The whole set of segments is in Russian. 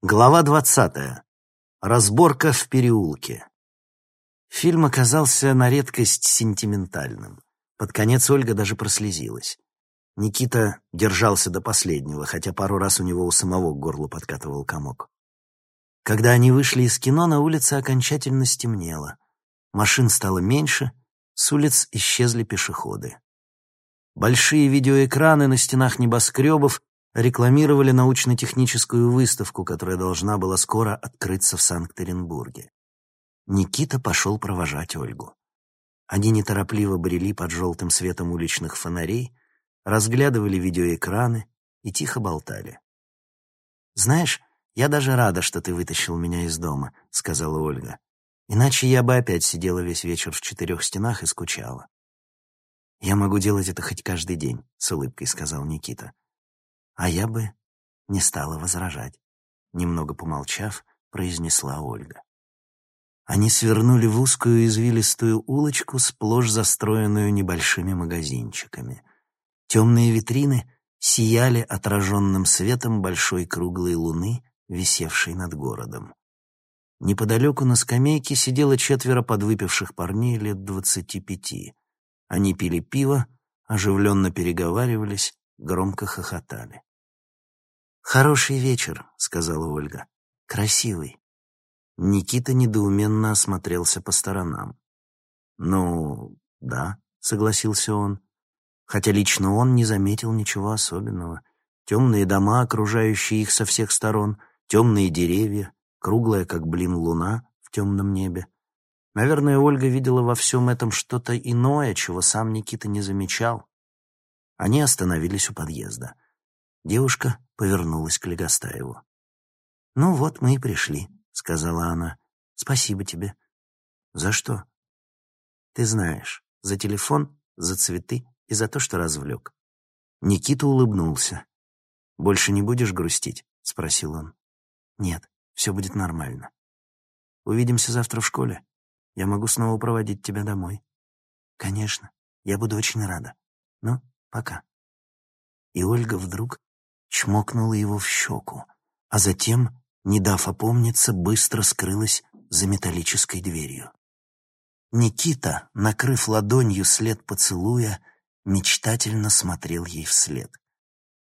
Глава двадцатая. Разборка в переулке. Фильм оказался на редкость сентиментальным. Под конец Ольга даже прослезилась. Никита держался до последнего, хотя пару раз у него у самого к горлу подкатывал комок. Когда они вышли из кино, на улице окончательно стемнело. Машин стало меньше, с улиц исчезли пешеходы. Большие видеоэкраны на стенах небоскребов рекламировали научно-техническую выставку, которая должна была скоро открыться в Санкт-Петербурге. Никита пошел провожать Ольгу. Они неторопливо брели под желтым светом уличных фонарей, разглядывали видеоэкраны и тихо болтали. «Знаешь, я даже рада, что ты вытащил меня из дома», — сказала Ольга. «Иначе я бы опять сидела весь вечер в четырех стенах и скучала». «Я могу делать это хоть каждый день», — с улыбкой сказал Никита. А я бы не стала возражать. Немного помолчав, произнесла Ольга. Они свернули в узкую извилистую улочку, сплошь застроенную небольшими магазинчиками. Темные витрины сияли отраженным светом большой круглой луны, висевшей над городом. Неподалеку на скамейке сидело четверо подвыпивших парней лет двадцати пяти. Они пили пиво, оживленно переговаривались, громко хохотали. «Хороший вечер», — сказала Ольга. «Красивый». Никита недоуменно осмотрелся по сторонам. «Ну, да», — согласился он. Хотя лично он не заметил ничего особенного. Темные дома, окружающие их со всех сторон, темные деревья, круглая, как блин, луна в темном небе. Наверное, Ольга видела во всем этом что-то иное, чего сам Никита не замечал. Они остановились у подъезда. Девушка повернулась к Легостаеву. «Ну вот, мы и пришли», — сказала она. «Спасибо тебе». «За что?» «Ты знаешь, за телефон, за цветы и за то, что развлек». Никита улыбнулся. «Больше не будешь грустить?» — спросил он. «Нет, все будет нормально. Увидимся завтра в школе. Я могу снова проводить тебя домой». «Конечно, я буду очень рада. Ну, пока». И Ольга вдруг чмокнула его в щеку, а затем, не дав опомниться, быстро скрылась за металлической дверью. Никита, накрыв ладонью след поцелуя, мечтательно смотрел ей вслед.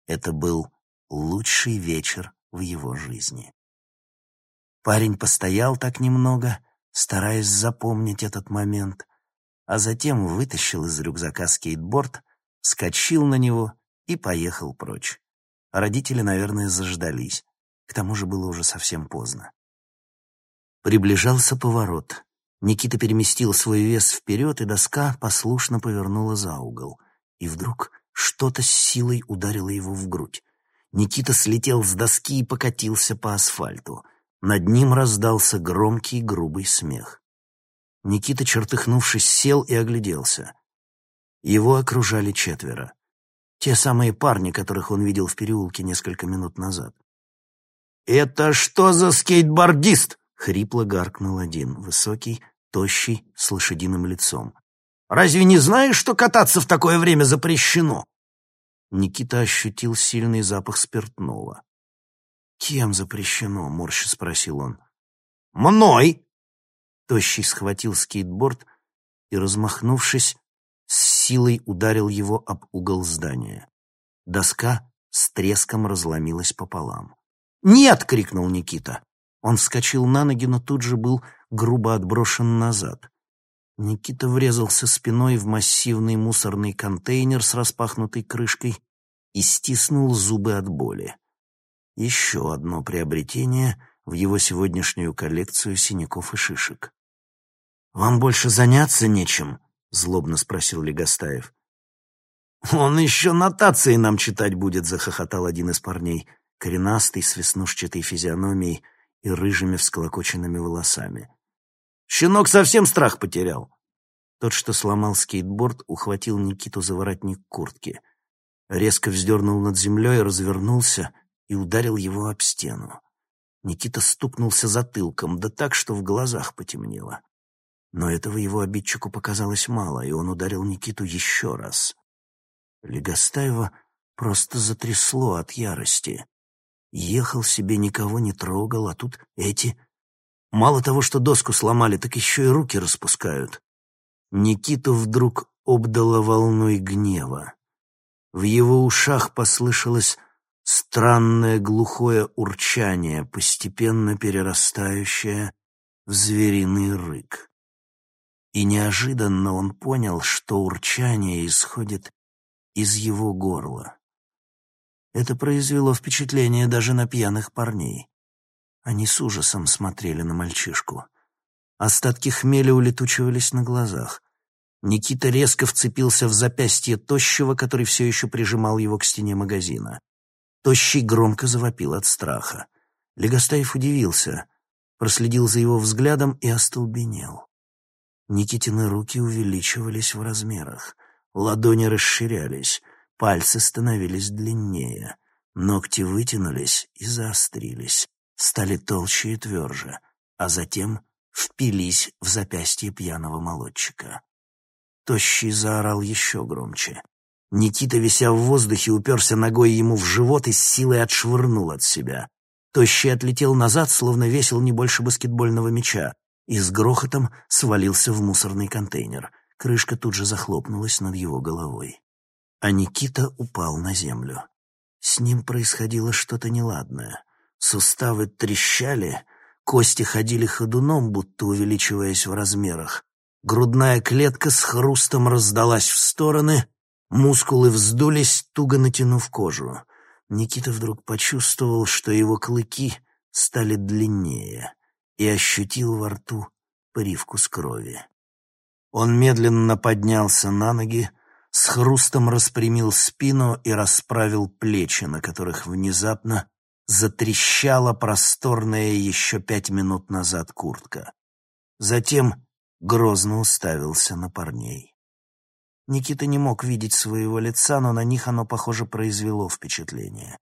Это был лучший вечер в его жизни. Парень постоял так немного, стараясь запомнить этот момент, а затем вытащил из рюкзака скейтборд, скочил на него и поехал прочь. Родители, наверное, заждались. К тому же было уже совсем поздно. Приближался поворот. Никита переместил свой вес вперед, и доска послушно повернула за угол. И вдруг что-то с силой ударило его в грудь. Никита слетел с доски и покатился по асфальту. Над ним раздался громкий грубый смех. Никита, чертыхнувшись, сел и огляделся. Его окружали четверо. Те самые парни, которых он видел в переулке несколько минут назад. «Это что за скейтбордист?» — хрипло гаркнул один, высокий, тощий, с лошадиным лицом. «Разве не знаешь, что кататься в такое время запрещено?» Никита ощутил сильный запах спиртного. «Кем запрещено?» — морще спросил он. «Мной!» Тощий схватил скейтборд и, размахнувшись, с силой ударил его об угол здания. Доска с треском разломилась пополам. «Нет!» — крикнул Никита. Он вскочил на ноги, но тут же был грубо отброшен назад. Никита врезался спиной в массивный мусорный контейнер с распахнутой крышкой и стиснул зубы от боли. Еще одно приобретение в его сегодняшнюю коллекцию синяков и шишек. «Вам больше заняться нечем?» — злобно спросил Легостаев. «Он еще нотации нам читать будет», — захохотал один из парней, коренастый, с веснушчатой физиономией и рыжими всколокоченными волосами. «Щенок совсем страх потерял». Тот, что сломал скейтборд, ухватил Никиту за воротник куртки, резко вздернул над землей, развернулся и ударил его об стену. Никита стукнулся затылком, да так, что в глазах потемнело. Но этого его обидчику показалось мало, и он ударил Никиту еще раз. Легостаева просто затрясло от ярости. Ехал себе, никого не трогал, а тут эти... Мало того, что доску сломали, так еще и руки распускают. Никиту вдруг обдало волной гнева. В его ушах послышалось странное глухое урчание, постепенно перерастающее в звериный рык. И неожиданно он понял, что урчание исходит из его горла. Это произвело впечатление даже на пьяных парней. Они с ужасом смотрели на мальчишку. Остатки хмеля улетучивались на глазах. Никита резко вцепился в запястье Тощего, который все еще прижимал его к стене магазина. Тощий громко завопил от страха. Легостаев удивился, проследил за его взглядом и остолбенел. Никитины руки увеличивались в размерах, ладони расширялись — Пальцы становились длиннее, ногти вытянулись и заострились, стали толще и тверже, а затем впились в запястье пьяного молодчика. Тощий заорал еще громче. Никита, вися в воздухе, уперся ногой ему в живот и с силой отшвырнул от себя. Тощий отлетел назад, словно весил не больше баскетбольного мяча, и с грохотом свалился в мусорный контейнер. Крышка тут же захлопнулась над его головой а Никита упал на землю. С ним происходило что-то неладное. Суставы трещали, кости ходили ходуном, будто увеличиваясь в размерах. Грудная клетка с хрустом раздалась в стороны, мускулы вздулись, туго натянув кожу. Никита вдруг почувствовал, что его клыки стали длиннее, и ощутил во рту привкус крови. Он медленно поднялся на ноги, с хрустом распрямил спину и расправил плечи, на которых внезапно затрещала просторная еще пять минут назад куртка. Затем грозно уставился на парней. Никита не мог видеть своего лица, но на них оно, похоже, произвело впечатление.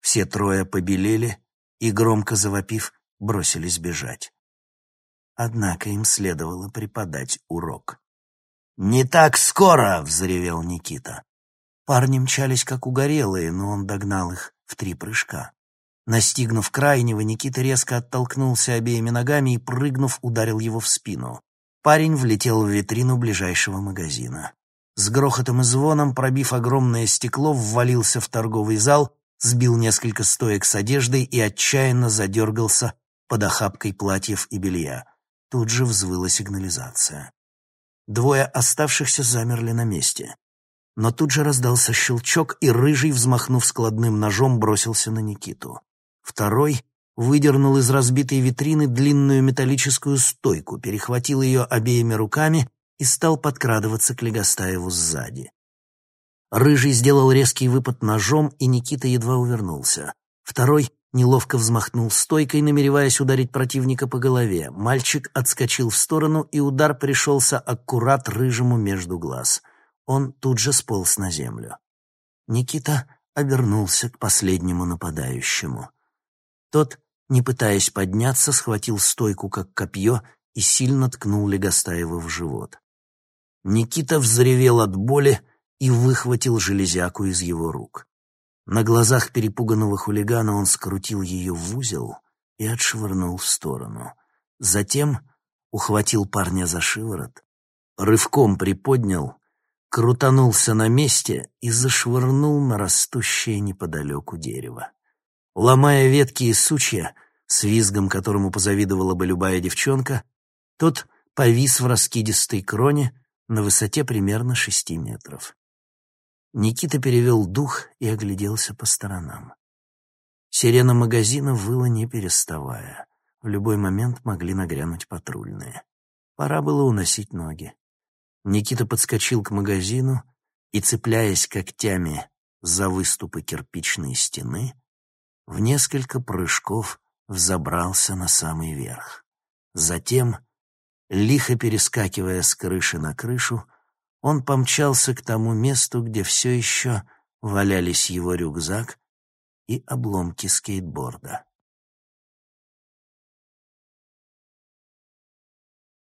Все трое побелели и, громко завопив, бросились бежать. Однако им следовало преподать урок. «Не так скоро!» — взревел Никита. Парни мчались как угорелые, но он догнал их в три прыжка. Настигнув крайнего, Никита резко оттолкнулся обеими ногами и, прыгнув, ударил его в спину. Парень влетел в витрину ближайшего магазина. С грохотом и звоном, пробив огромное стекло, ввалился в торговый зал, сбил несколько стоек с одеждой и отчаянно задергался под охапкой платьев и белья. Тут же взвыла сигнализация. Двое оставшихся замерли на месте. Но тут же раздался щелчок, и Рыжий, взмахнув складным ножом, бросился на Никиту. Второй выдернул из разбитой витрины длинную металлическую стойку, перехватил ее обеими руками и стал подкрадываться к Легостаеву сзади. Рыжий сделал резкий выпад ножом, и Никита едва увернулся. Второй неловко взмахнул стойкой, намереваясь ударить противника по голове. Мальчик отскочил в сторону, и удар пришелся аккурат рыжему между глаз. Он тут же сполз на землю. Никита обернулся к последнему нападающему. Тот, не пытаясь подняться, схватил стойку как копье и сильно ткнул Легостаева в живот. Никита взревел от боли и выхватил железяку из его рук. На глазах перепуганного хулигана он скрутил ее в узел и отшвырнул в сторону. Затем ухватил парня за шиворот, рывком приподнял, крутанулся на месте и зашвырнул на растущее неподалеку дерево. Ломая ветки и сучья, с визгом которому позавидовала бы любая девчонка, тот повис в раскидистой кроне на высоте примерно шести метров. Никита перевел дух и огляделся по сторонам. Сирена магазина выла не переставая. В любой момент могли нагрянуть патрульные. Пора было уносить ноги. Никита подскочил к магазину и, цепляясь когтями за выступы кирпичной стены, в несколько прыжков взобрался на самый верх. Затем, лихо перескакивая с крыши на крышу, он помчался к тому месту, где все еще валялись его рюкзак и обломки скейтборда.